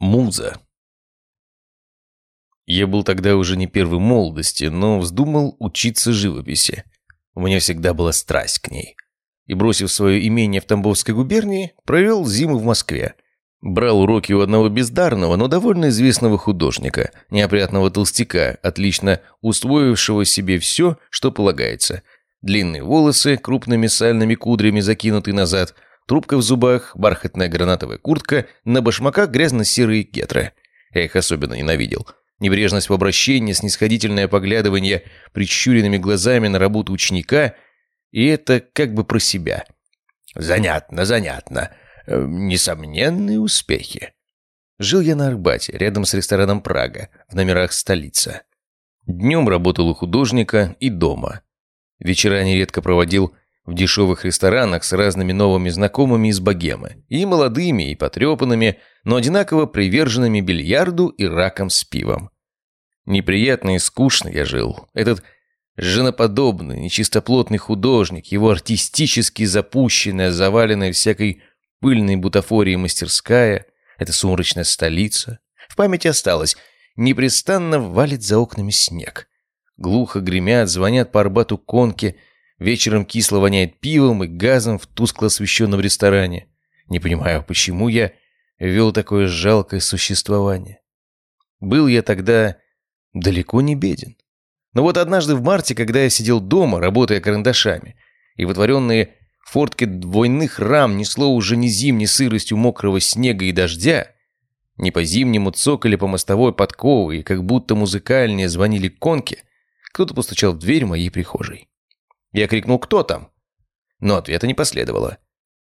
Муза. Я был тогда уже не первой молодости, но вздумал учиться живописи. У меня всегда была страсть к ней. И, бросив свое имение в Тамбовской губернии, провел зиму в Москве. Брал уроки у одного бездарного, но довольно известного художника, неопрятного толстяка, отлично усвоившего себе все, что полагается. Длинные волосы, крупными сальными кудрями закинутые назад – Трубка в зубах, бархатная гранатовая куртка, на башмаках грязно-серые гетры. Я их особенно ненавидел. Небрежность в обращении, снисходительное поглядывание прищуренными глазами на работу ученика, и это как бы про себя. Занятно, занятно. Э, несомненные успехи. Жил я на Арбате, рядом с рестораном «Прага», в номерах столица. Днем работал у художника и дома. Вечера нередко проводил в дешевых ресторанах с разными новыми знакомыми из богемы, и молодыми, и потрепанными, но одинаково приверженными бильярду и раком с пивом. Неприятно и скучно я жил. Этот женоподобный, нечистоплотный художник, его артистически запущенная, заваленная всякой пыльной бутафорией мастерская, эта сумрачная столица, в памяти осталось, непрестанно валит за окнами снег. Глухо гремят, звонят по Арбату конки – Вечером кисло воняет пивом и газом в тускло освещенном ресторане. Не понимаю, почему я вел такое жалкое существование. Был я тогда далеко не беден. Но вот однажды в марте, когда я сидел дома, работая карандашами, и вытворенные фортки двойных рам несло уже не зимней сыростью мокрого снега и дождя, не по-зимнему цокали по мостовой подковы, и как будто музыкальнее звонили конки, кто-то постучал в дверь моей прихожей. Я крикнул «Кто там?». Но ответа не последовало.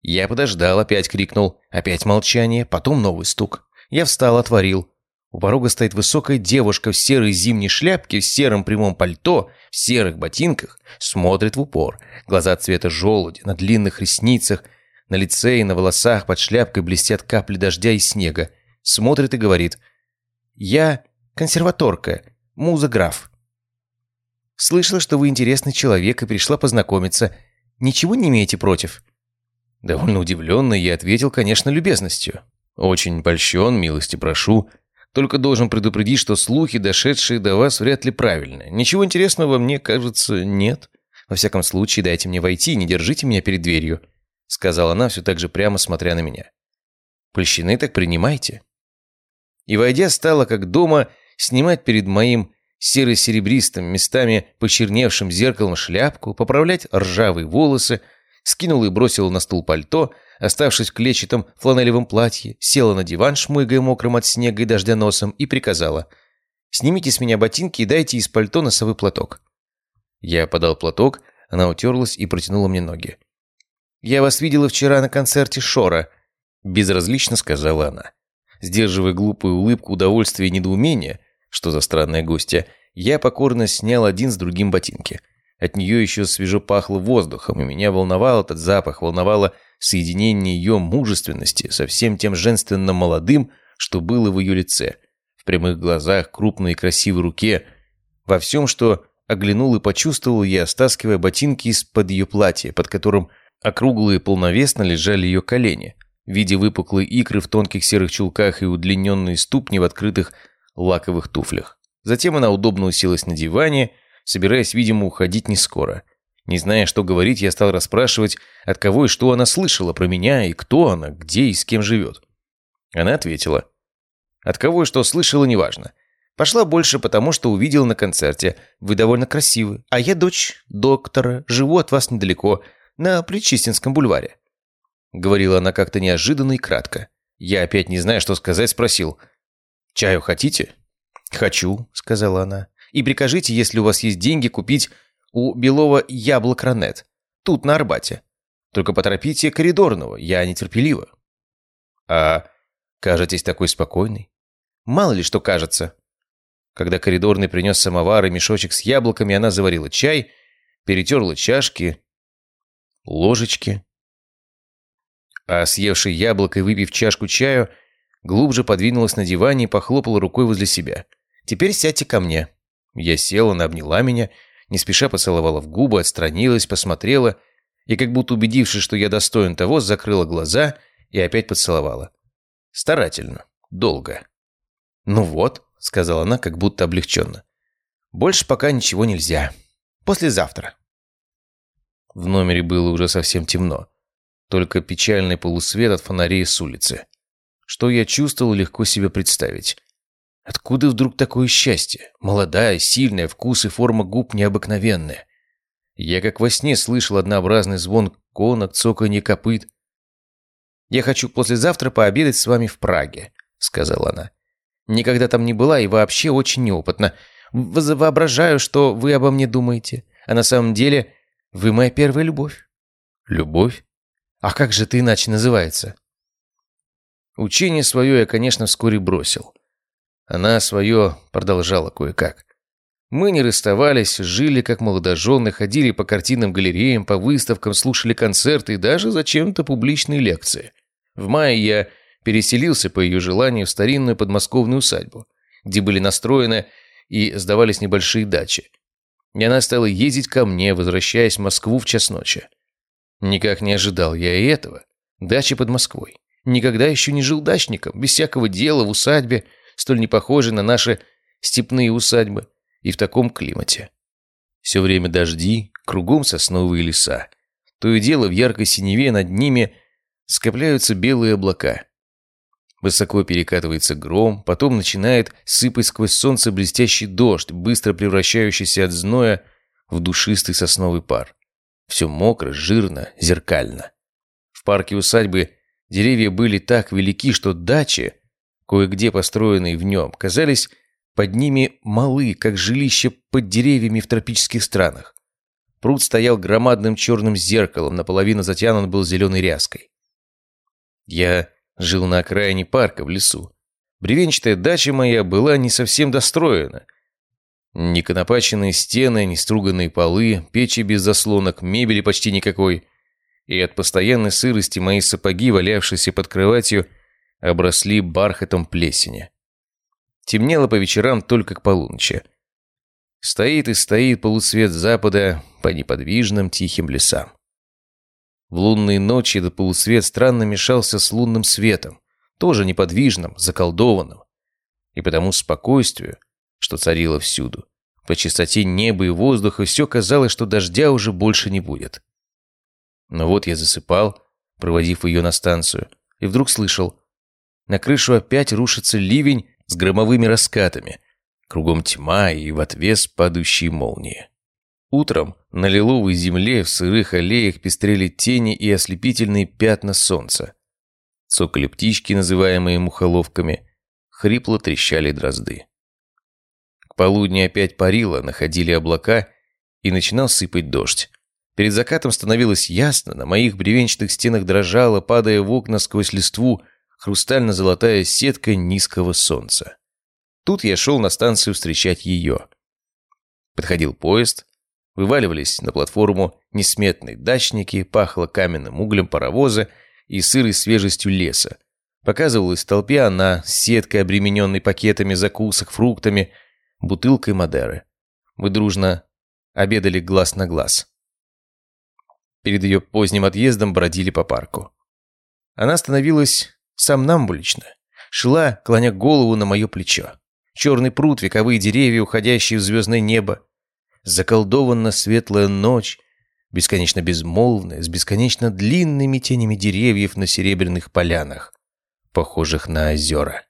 Я подождал, опять крикнул. Опять молчание, потом новый стук. Я встал, отворил. У порога стоит высокая девушка в серой зимней шляпке, в сером прямом пальто, в серых ботинках, смотрит в упор. Глаза цвета желуди, на длинных ресницах, на лице и на волосах под шляпкой блестят капли дождя и снега. Смотрит и говорит. «Я консерваторка, муза граф». Слышала, что вы интересный человек и пришла познакомиться. Ничего не имеете против?» Довольно удивленно я ответил, конечно, любезностью. «Очень польщен, милости прошу. Только должен предупредить, что слухи, дошедшие до вас, вряд ли правильны. Ничего интересного мне, кажется, нет. Во всяком случае, дайте мне войти, не держите меня перед дверью», сказала она, все так же прямо смотря на меня. «Польщины так принимайте». И, войдя, стала, как дома, снимать перед моим серо-серебристым, местами почерневшим зеркалом шляпку, поправлять ржавые волосы, скинула и бросила на стул пальто, оставшись в клетчатом фланелевом платье, села на диван, шмыгая мокрым от снега и дождя носом, и приказала «Снимите с меня ботинки и дайте из пальто носовой платок». Я подал платок, она утерлась и протянула мне ноги. «Я вас видела вчера на концерте Шора», — безразлично сказала она. Сдерживая глупую улыбку удовольствия и недоумения, что за странная гостья, я покорно снял один с другим ботинки. От нее еще свежо пахло воздухом, и меня волновал этот запах, волновало соединение ее мужественности со всем тем женственно молодым, что было в ее лице, в прямых глазах, крупной и красивой руке, во всем, что оглянул и почувствовал я, стаскивая ботинки из-под ее платья, под которым округлые полновесно лежали ее колени, в виде выпуклой икры в тонких серых чулках и удлиненные ступни в открытых лаковых туфлях. Затем она удобно уселась на диване, собираясь, видимо, уходить не скоро. Не зная, что говорить, я стал расспрашивать, от кого и что она слышала про меня, и кто она, где и с кем живет. Она ответила. От кого и что слышала, неважно. Пошла больше, потому что увидела на концерте. Вы довольно красивы. А я дочь доктора, живу от вас недалеко, на Причистинском бульваре. Говорила она как-то неожиданно и кратко. Я опять не зная, что сказать, спросил. «Чаю хотите?» «Хочу», — сказала она. «И прикажите, если у вас есть деньги, купить у Белова яблок Ранет. Тут, на Арбате. Только поторопите коридорного, я нетерпелива». «А кажетесь такой спокойный?» «Мало ли что кажется». Когда коридорный принес самовар и мешочек с яблоками, она заварила чай, перетерла чашки, ложечки. А съевший яблоко и выпив чашку чаю, Глубже подвинулась на диване и похлопала рукой возле себя. «Теперь сядьте ко мне». Я села, она обняла меня, не спеша поцеловала в губы, отстранилась, посмотрела и, как будто убедившись, что я достоин того, закрыла глаза и опять поцеловала. Старательно. долго. «Ну вот», — сказала она, как будто облегченно. «Больше пока ничего нельзя. Послезавтра». В номере было уже совсем темно. Только печальный полусвет от фонарей с улицы. Что я чувствовал, легко себе представить. Откуда вдруг такое счастье? Молодая, сильная, вкус и форма губ необыкновенная. Я как во сне слышал однообразный звон конок, цоканье копыт. «Я хочу послезавтра пообедать с вами в Праге», — сказала она. «Никогда там не была и вообще очень неопытна. Воображаю, что вы обо мне думаете. А на самом деле вы моя первая любовь». «Любовь? А как же ты иначе называется?» Учение свое я, конечно, вскоре бросил. Она свое продолжала кое-как. Мы не расставались, жили как молодожены, ходили по картинным галереям, по выставкам, слушали концерты и даже зачем-то публичные лекции. В мае я переселился по ее желанию в старинную подмосковную усадьбу, где были настроены и сдавались небольшие дачи. И она стала ездить ко мне, возвращаясь в Москву в час ночи. Никак не ожидал я и этого. Дача под Москвой. Никогда еще не жил дачником, без всякого дела, в усадьбе, столь не похожей на наши степные усадьбы, и в таком климате. Все время дожди, кругом сосновые леса. То и дело в яркой синеве над ними скопляются белые облака. Высоко перекатывается гром, потом начинает сыпать сквозь солнце блестящий дождь, быстро превращающийся от зноя в душистый сосновый пар. Все мокро, жирно, зеркально. В парке усадьбы деревья были так велики, что дачи, кое-где построенные в нем, казались под ними малы, как жилища под деревьями в тропических странах. Пруд стоял громадным черным зеркалом, наполовину затянут был зеленой ряской. Я жил на окраине парка в лесу. Бревенчатая дача моя была не совсем достроена. Ни конопаченные стены, ни струганные полы, печи без заслонок, мебели почти никакой. И от постоянной сырости мои сапоги, валявшиеся под кроватью, обросли бархатом плесени. Темнело по вечерам только к полуночи. Стоит и стоит полусвет запада по неподвижным тихим лесам. В лунные ночи этот полусвет странно мешался с лунным светом, тоже неподвижным, заколдованным. И потому спокойствию, что царило всюду, по чистоте неба и воздуха все казалось, что дождя уже больше не будет. Но вот я засыпал, проводив ее на станцию, и вдруг слышал. На крышу опять рушится ливень с громовыми раскатами. Кругом тьма и в отвес падающие молнии. Утром на лиловой земле в сырых аллеях пестрели тени и ослепительные пятна солнца. Цокали птички, называемые мухоловками, хрипло трещали дрозды. К полудню опять парило, находили облака, и начинал сыпать дождь. Перед закатом становилось ясно, на моих бревенчатых стенах дрожала, падая в окна сквозь листву, хрустально-золотая сетка низкого солнца. Тут я шел на станцию встречать ее. Подходил поезд, Вываливались на платформу несметные дачники, пахло каменным углем паровоза и сырой свежестью леса. Показывалась в толпе она сеткой, обремененной пакетами закусок, фруктами, бутылкой Мадеры. Мы дружно обедали глаз на глаз. Перед ее поздним отъездом бродили по парку. Она становилась сомнамбулично, шла, клоня голову на мое плечо. Черный пруд, вековые деревья, уходящие в звездное небо, заколдованно светлая ночь, бесконечно безмолвная, с бесконечно длинными тенями деревьев на серебряных полянах, похожих на озера.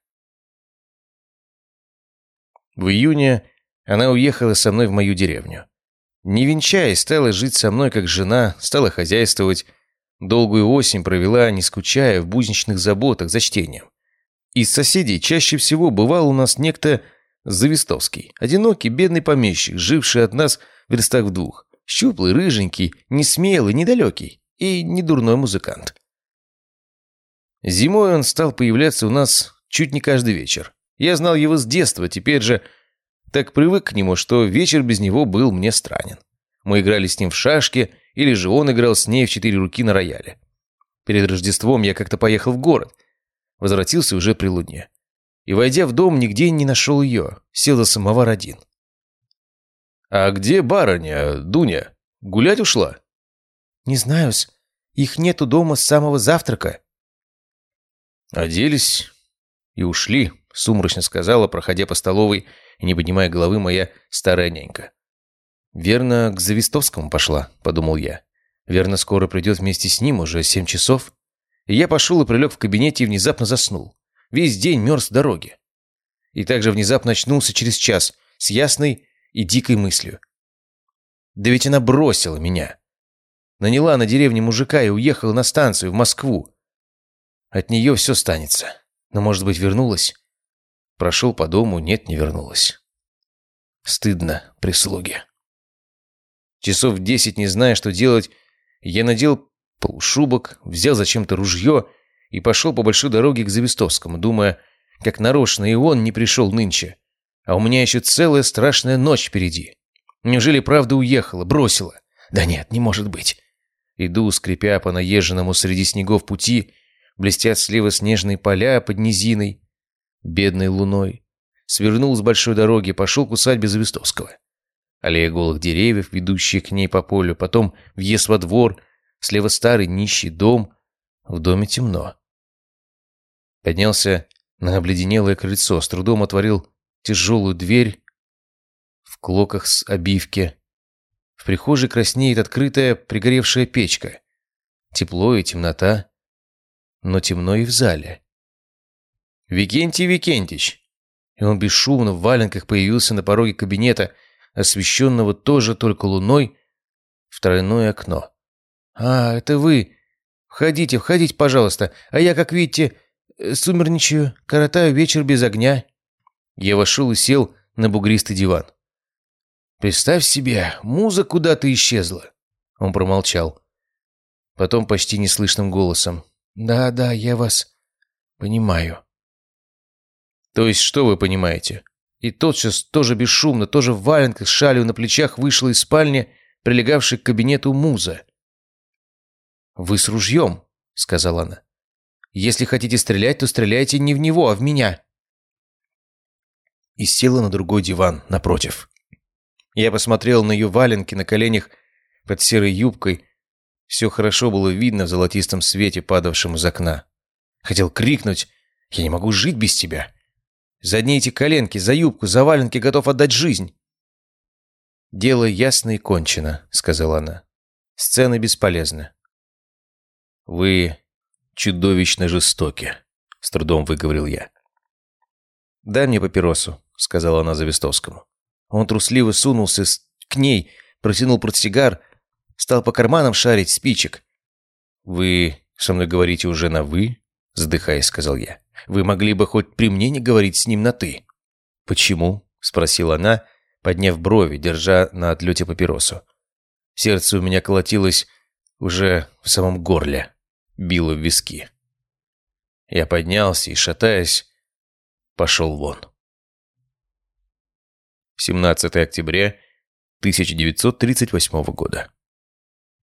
В июне она уехала со мной в мою деревню. Не венчаясь, стала жить со мной как жена, стала хозяйствовать. Долгую осень провела, не скучая, в будничных заботах за чтением. Из соседей чаще всего бывал у нас некто Завистовский. Одинокий, бедный помещик, живший от нас в верстах в двух. Щуплый, рыженький, несмелый, недалекий и недурной музыкант. Зимой он стал появляться у нас чуть не каждый вечер. Я знал его с детства, теперь же так привык к нему, что вечер без него был мне странен. Мы играли с ним в шашки, или же он играл с ней в четыре руки на рояле. Перед Рождеством я как-то поехал в город. Возвратился уже при луне и, войдя в дом, нигде не нашел ее. Сел за самовар один. «А где барыня, Дуня? Гулять ушла?» «Не знаю-с. Их нету дома с самого завтрака». Оделись И ушли, сумрачно сказала, проходя по столовой не поднимая головы моя старая нянька. «Верно, к Завистовскому пошла», — подумал я. «Верно, скоро придет вместе с ним, уже семь часов». И я пошел и прилег в кабинете и внезапно заснул. Весь день мерз с дороги. И также внезапно очнулся через час с ясной и дикой мыслью. Да ведь она бросила меня. Наняла на деревне мужика и уехала на станцию в Москву. От нее все станется. Но, может быть, вернулась? Прошел по дому, нет, не вернулась. Стыдно прислуги. Часов десять, не зная, что делать, я надел полушубок, взял зачем-то ружье и пошел по большой дороге к Завистовскому, думая, как нарочно и он не пришел нынче. А у меня еще целая страшная ночь впереди. Неужели правда уехала, бросила? Да нет, не может быть. Иду, скрипя по наезженному среди снегов пути, блестят слева снежные поля под низиной, бедной луной. Свернул с большой дороги, пошел к усадьбе Завистовского. Аллея голых деревьев, ведущая к ней по полю, потом въезд во двор, слева старый нищий дом. В доме темно. Поднялся на обледенелое крыльцо, с трудом отворил тяжелую дверь в клоках с обивки. В прихожей краснеет открытая пригоревшая печка. Тепло и темнота, но темно и в зале. «Викентий Викентич!» И он бесшумно в валенках появился на пороге кабинета, освещенного тоже только луной, в тройное окно. «А, это вы! Входите, входите, пожалуйста, а я, как видите, сумерничаю, коротаю вечер без огня». Я вошел и сел на бугристый диван. «Представь себе, муза куда-то исчезла!» Он промолчал. Потом почти неслышным голосом. «Да, да, я вас понимаю». «То есть что вы понимаете?» И тотчас, тоже бесшумно, тоже в валенках с шалью на плечах, вышла из спальни, прилегавшей к кабинету муза. «Вы с ружьем», — сказала она. «Если хотите стрелять, то стреляйте не в него, а в меня». И села на другой диван, напротив. Я посмотрел на ее валенки на коленях под серой юбкой. Все хорошо было видно в золотистом свете, падавшем из окна. Хотел крикнуть «Я не могу жить без тебя!» За одни эти коленки, за юбку, за валенки готов отдать жизнь. «Дело ясно и кончено», — сказала она. «Сцены бесполезны». «Вы чудовищно жестоки», — с трудом выговорил я. «Дай мне папиросу», — сказала она Завистовскому. Он трусливо сунулся к ней, протянул портсигар, стал по карманам шарить спичек. «Вы со мной говорите уже на «вы», — задыхаясь, сказал я. Вы могли бы хоть при мне не говорить с ним на «ты». «Почему?» — спросила она, подняв брови, держа на отлете папиросу. Сердце у меня колотилось уже в самом горле, било в виски. Я поднялся и, шатаясь, пошел вон. 17 октября 1938 года.